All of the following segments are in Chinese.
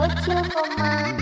我就好吗？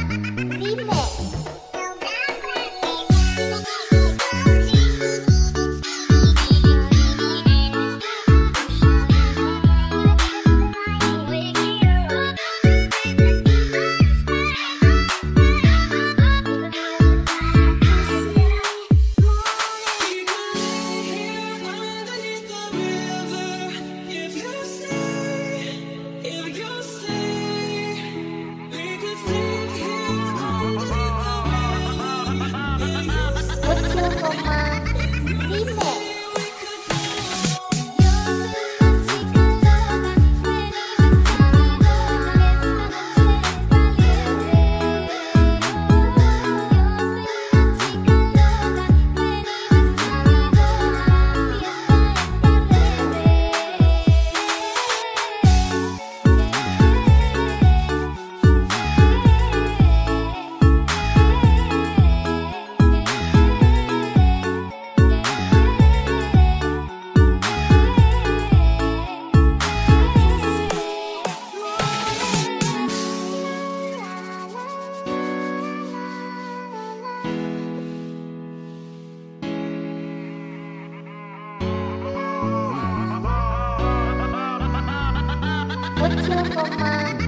听说过吗？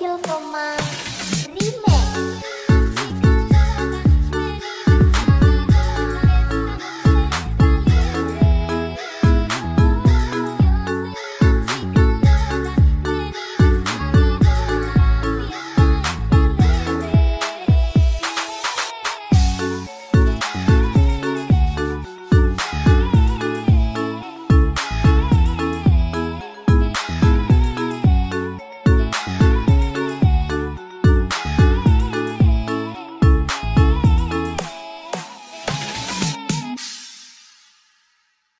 you for my